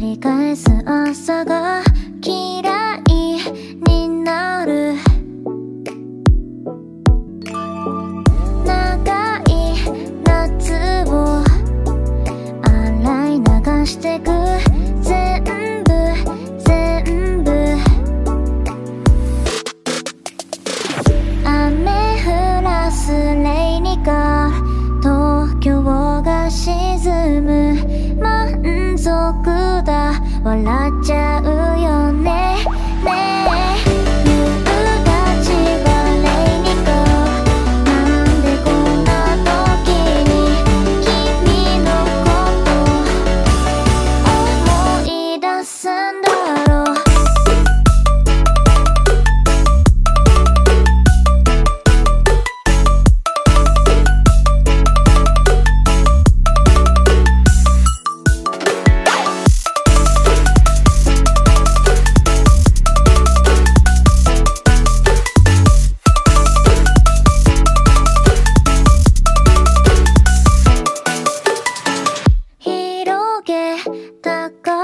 繰り返す朝が嫌い笑っちゃう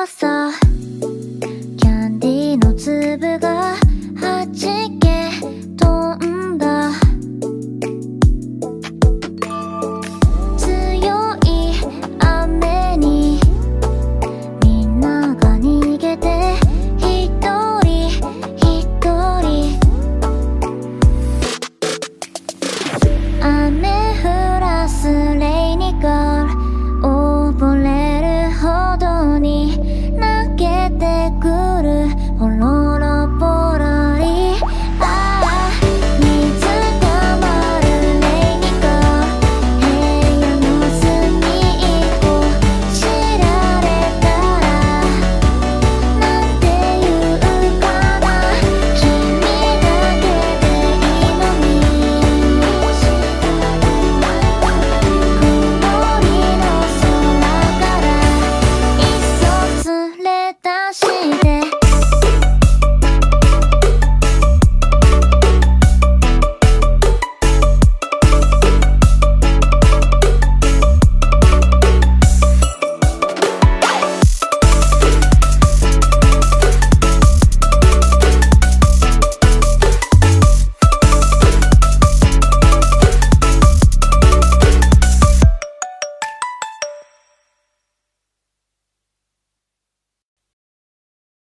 さ